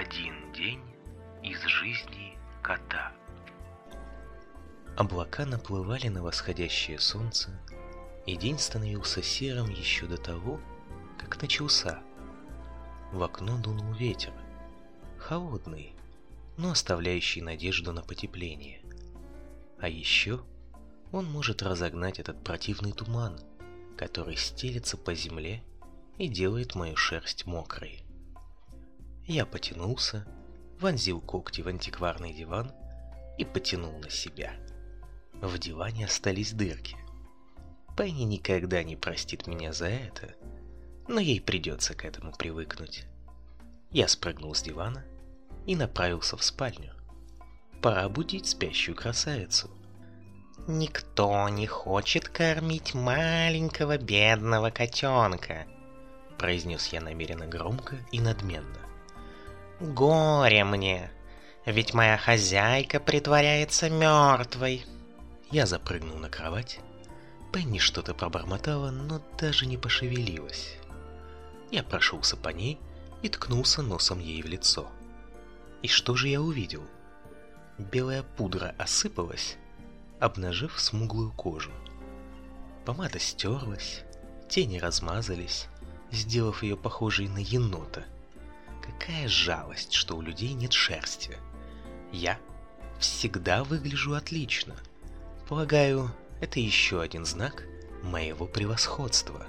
Один день из жизни кота. Облака наплывали на восходящее солнце, и день становился серым еще до того, как начался. В окно дунул ветер, холодный, но оставляющий надежду на потепление. А еще он может разогнать этот противный туман, который стелется по земле и делает мою шерсть мокрой. Я потянулся, вонзил когти в антикварный диван и потянул на себя. В диване остались дырки. Пенни никогда не простит меня за это, но ей придется к этому привыкнуть. Я спрыгнул с дивана и направился в спальню. Пора будить спящую красавицу. «Никто не хочет кормить маленького бедного котенка», произнес я намеренно громко и надменно. Горе мне, ведь моя хозяйка притворяется мертвой. Я запрыгнул на кровать. Пенни что-то пробормотала, но даже не пошевелилась. Я прошелся по ней и ткнулся носом ей в лицо. И что же я увидел? Белая пудра осыпалась, обнажив смуглую кожу. Помада стерлась, тени размазались, сделав ее похожей на енота – Какая жалость, что у людей нет шерсти. Я всегда выгляжу отлично. Полагаю, это еще один знак моего превосходства.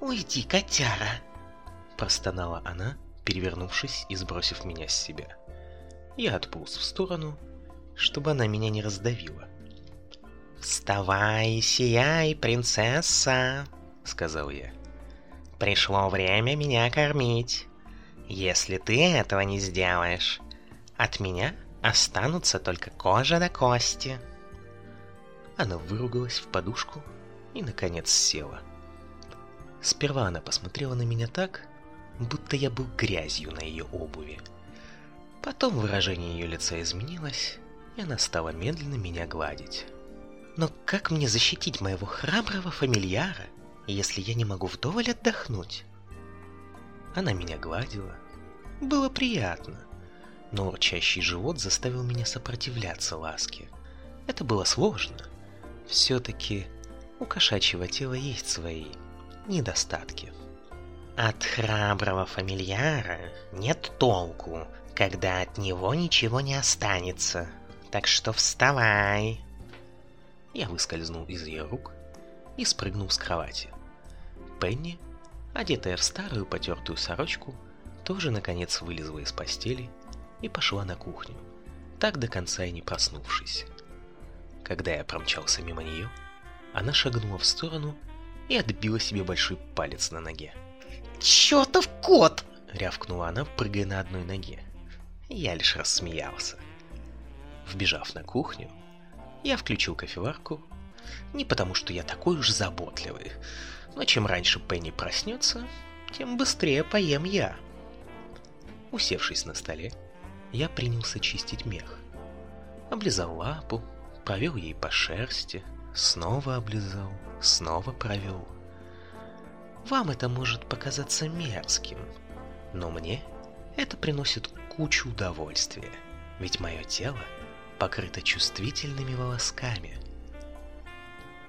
«Уйди, котяра!» Простонала она, перевернувшись и сбросив меня с себя. Я отполз в сторону, чтобы она меня не раздавила. «Вставай, сияй, принцесса!» — сказал я. «Пришло время меня кормить. Если ты этого не сделаешь, от меня останутся только кожа до кости. Она выругалась в подушку и, наконец, села. Сперва она посмотрела на меня так, будто я был грязью на ее обуви. Потом выражение ее лица изменилось, и она стала медленно меня гладить. Но как мне защитить моего храброго фамильяра, если я не могу вдоволь отдохнуть? Она меня гладила. Было приятно. Но урчащий живот заставил меня сопротивляться ласке. Это было сложно. Все-таки у кошачьего тела есть свои недостатки. От храброго фамильяра нет толку, когда от него ничего не останется. Так что вставай. Я выскользнул из ее рук и спрыгнул с кровати. Пенни одетая в старую потертую сорочку, тоже наконец вылезла из постели и пошла на кухню, так до конца и не проснувшись. Когда я промчался мимо нее, она шагнула в сторону и отбила себе большой палец на ноге. «Чёртов кот!» — рявкнула она, прыгая на одной ноге. Я лишь рассмеялся. Вбежав на кухню, я включил кофеварку, не потому что я такой уж заботливый, но чем раньше Пенни проснется, тем быстрее поем я. Усевшись на столе, я принялся чистить мех. Облизал лапу, провел ей по шерсти, снова облизал, снова провел. Вам это может показаться мерзким, но мне это приносит кучу удовольствия, ведь мое тело покрыто чувствительными волосками.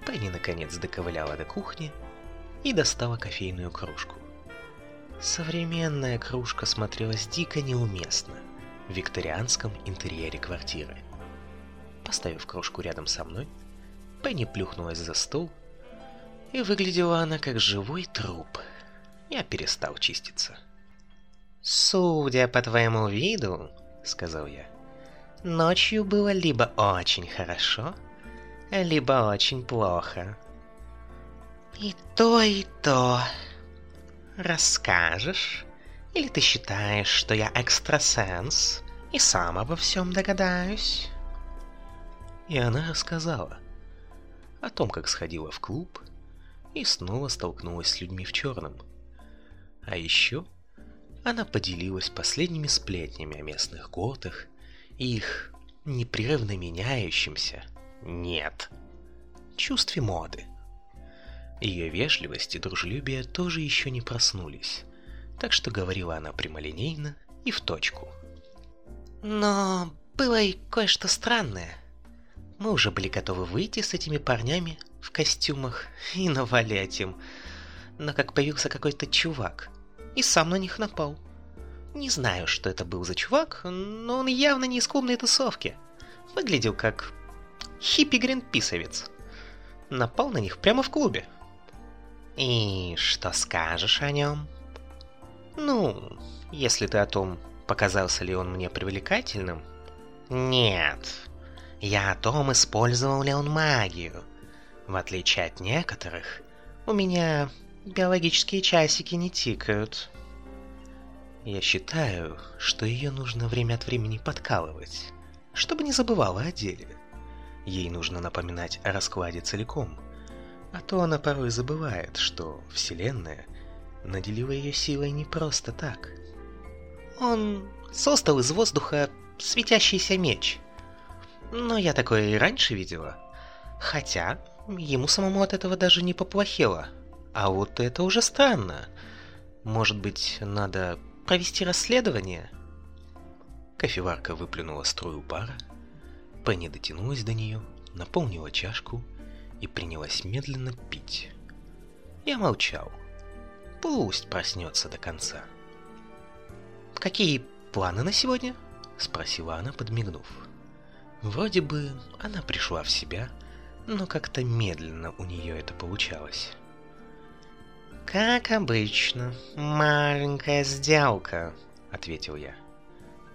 Пенни наконец доковыляла до кухни и достала кофейную кружку. Современная кружка смотрелась дико неуместно в викторианском интерьере квартиры. Поставив кружку рядом со мной, Пенни плюхнулась за стол, и выглядела она как живой труп. Я перестал чиститься. «Судя по твоему виду, — сказал я, — ночью было либо очень хорошо, либо очень плохо. И то, и то. Расскажешь? Или ты считаешь, что я экстрасенс и сам обо всем догадаюсь? И она рассказала о том, как сходила в клуб и снова столкнулась с людьми в черном. А еще она поделилась последними сплетнями о местных готах и их непрерывно меняющимся, нет, чувстве моды. Ее вежливость и дружелюбие тоже еще не проснулись, так что говорила она прямолинейно и в точку. Но было и кое-что странное. Мы уже были готовы выйти с этими парнями в костюмах и навалять им. Но как появился какой-то чувак и сам на них напал. Не знаю, что это был за чувак, но он явно не из клубной тусовки. Выглядел как хиппи-гринписовец. Напал на них прямо в клубе. И что скажешь о нем? Ну, если ты о том, показался ли он мне привлекательным? Нет. Я о том, использовал ли он магию. В отличие от некоторых, у меня биологические часики не тикают. Я считаю, что ее нужно время от времени подкалывать, чтобы не забывала о деле. Ей нужно напоминать о раскладе целиком, а то она порой забывает, что Вселенная наделила ее силой не просто так. Он создал из воздуха светящийся меч. Но я такое и раньше видела. Хотя, ему самому от этого даже не поплохело. А вот это уже странно. Может быть, надо провести расследование?» Кофеварка выплюнула струю пара, Пенни дотянулась до нее, наполнила чашку и принялась медленно пить. Я молчал. Пусть проснется до конца. «Какие планы на сегодня?» — спросила она, подмигнув. Вроде бы она пришла в себя, но как-то медленно у нее это получалось. «Как обычно, маленькая сделка», — ответил я.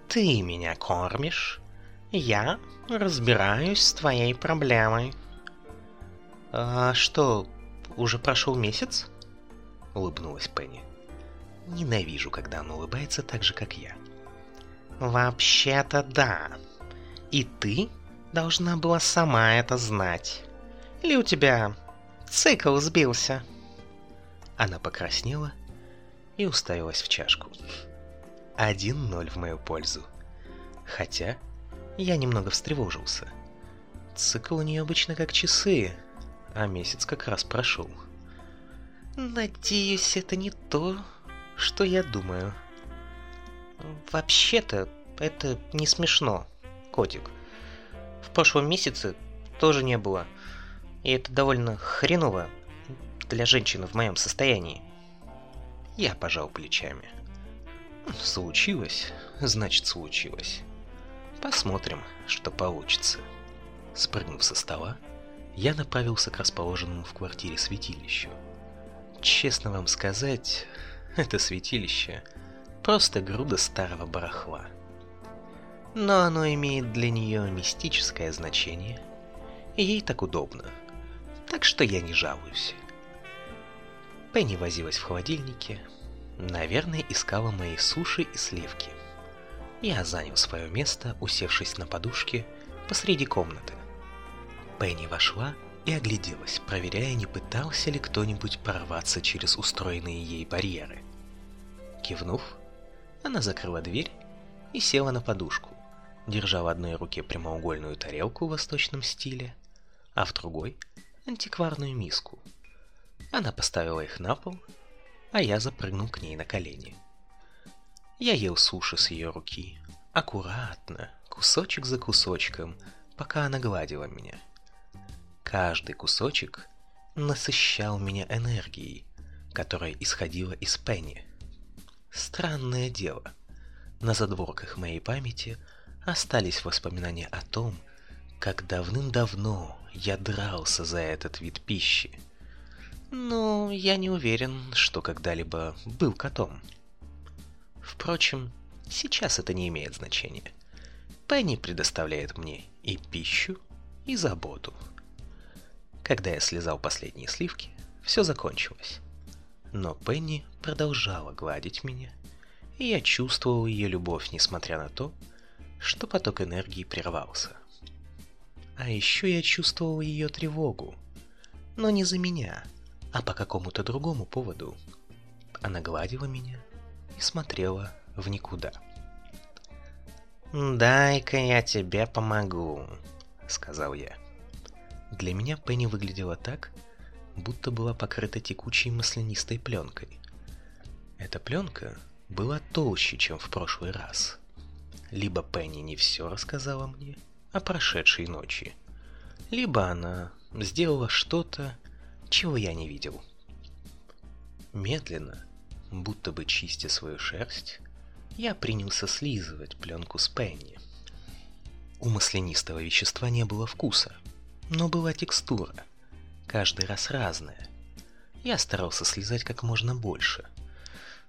«Ты меня кормишь, я разбираюсь с твоей проблемой». «А что, уже прошел месяц?» — улыбнулась Пенни. Ненавижу, когда она улыбается так же, как я. «Вообще-то да. И ты должна была сама это знать. Или у тебя цикл сбился?» Она покраснела и уставилась в чашку. Один ноль в мою пользу. Хотя я немного встревожился. Цикл у нее обычно как часы, а месяц как раз прошел. Надеюсь, это не то, что я думаю. Вообще-то, это не смешно, котик. В прошлом месяце тоже не было. И это довольно хреново для женщины в моем состоянии. Я пожал плечами. Случилось, значит случилось. Посмотрим, что получится. Спрыгнув со стола, я направился к расположенному в квартире святилищу. Честно вам сказать, это святилище просто груда старого барахла. Но оно имеет для нее мистическое значение, и ей так удобно. Так что я не жалуюсь. Пенни возилась в холодильнике. Наверное, искала мои суши и сливки. Я занял свое место, усевшись на подушке посреди комнаты. Пенни вошла и огляделась, проверяя, не пытался ли кто-нибудь прорваться через устроенные ей барьеры. Кивнув, она закрыла дверь и села на подушку, держа в одной руке прямоугольную тарелку в восточном стиле, а в другой — антикварную миску — она поставила их на пол, а я запрыгнул к ней на колени. Я ел суши с ее руки, аккуратно, кусочек за кусочком, пока она гладила меня. Каждый кусочек насыщал меня энергией, которая исходила из Пенни. Странное дело. На задворках моей памяти остались воспоминания о том, как давным-давно я дрался за этот вид пищи. Но я не уверен, что когда-либо был котом. Впрочем, сейчас это не имеет значения. Пенни предоставляет мне и пищу, и заботу. Когда я слезал последние сливки, все закончилось. Но Пенни продолжала гладить меня, и я чувствовал ее любовь, несмотря на то, что поток энергии прервался. А еще я чувствовал ее тревогу, но не за меня — а по какому-то другому поводу. Она гладила меня и смотрела в никуда. «Дай-ка я тебе помогу», — сказал я. Для меня Пенни выглядела так, будто была покрыта текучей маслянистой пленкой. Эта пленка была толще, чем в прошлый раз. Либо Пенни не все рассказала мне о прошедшей ночи, либо она сделала что-то, чего я не видел. Медленно, будто бы чистя свою шерсть, я принялся слизывать пленку с Пенни. У маслянистого вещества не было вкуса, но была текстура, каждый раз разная. Я старался слезать как можно больше,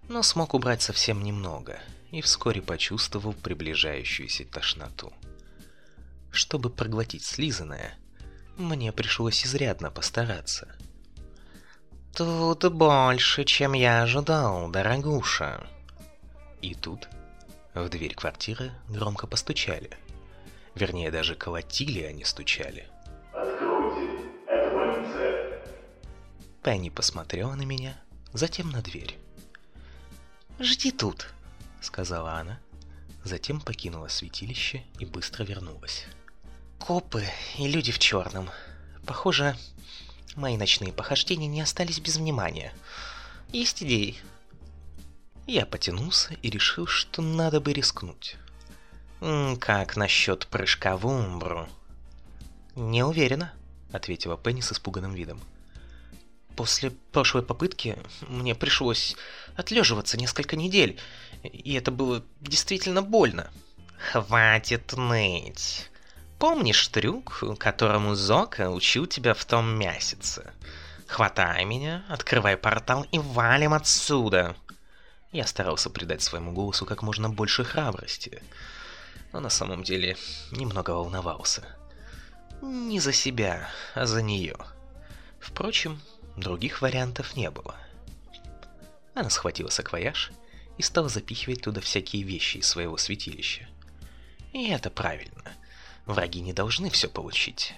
но смог убрать совсем немного и вскоре почувствовал приближающуюся тошноту. Чтобы проглотить слизанное, мне пришлось изрядно постараться. «Тут больше, чем я ожидал, дорогуша». И тут в дверь квартиры громко постучали. Вернее, даже колотили, а не стучали. Пенни посмотрела на меня, затем на дверь. «Жди тут», — сказала она, затем покинула святилище и быстро вернулась. Копы и люди в черном. Похоже, мои ночные похождения не остались без внимания. Есть идеи. Я потянулся и решил, что надо бы рискнуть. «Как насчет прыжка в Умбру?» «Не уверена», — ответила Пенни с испуганным видом. «После прошлой попытки мне пришлось отлеживаться несколько недель, и это было действительно больно». «Хватит ныть!» Помнишь трюк, которому Зока учил тебя в том месяце? Хватай меня, открывай портал и валим отсюда. Я старался придать своему голосу как можно больше храбрости, но на самом деле немного волновался. Не за себя, а за нее. Впрочем, других вариантов не было. Она схватила саквояж и стала запихивать туда всякие вещи из своего святилища. И это правильно. Враги не должны все получить.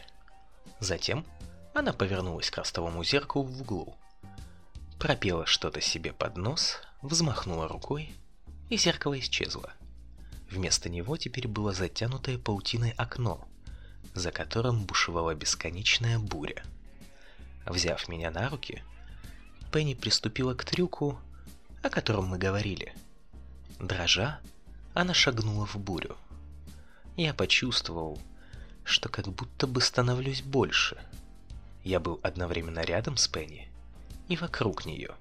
Затем она повернулась к ростовому зеркалу в углу. Пропела что-то себе под нос, взмахнула рукой, и зеркало исчезло. Вместо него теперь было затянутое паутиной окно, за которым бушевала бесконечная буря. Взяв меня на руки, Пенни приступила к трюку, о котором мы говорили. Дрожа, она шагнула в бурю я почувствовал, что как будто бы становлюсь больше. Я был одновременно рядом с Пенни и вокруг нее.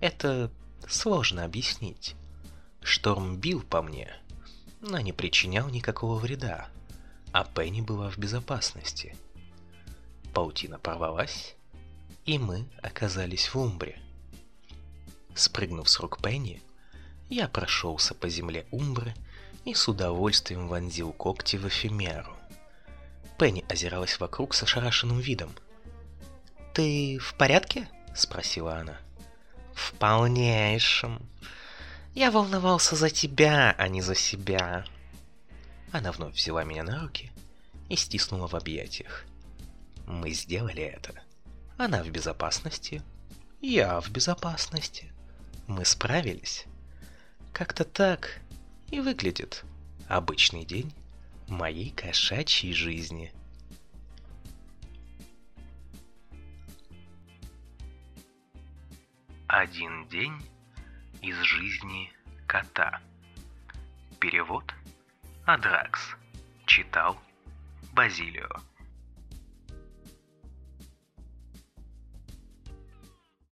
Это сложно объяснить. Шторм бил по мне, но не причинял никакого вреда, а Пенни была в безопасности. Паутина порвалась, и мы оказались в Умбре. Спрыгнув с рук Пенни, я прошелся по земле Умбры и с удовольствием вонзил когти в эфемеру. Пенни озиралась вокруг с ошарашенным видом. «Ты в порядке?» — спросила она. «В полнейшем. Я волновался за тебя, а не за себя». Она вновь взяла меня на руки и стиснула в объятиях. Мы сделали это. Она в безопасности, я в безопасности. Мы справились. Как-то так и выглядит обычный день моей кошачьей жизни. Один день из жизни кота. Перевод Адракс. Читал Базилио.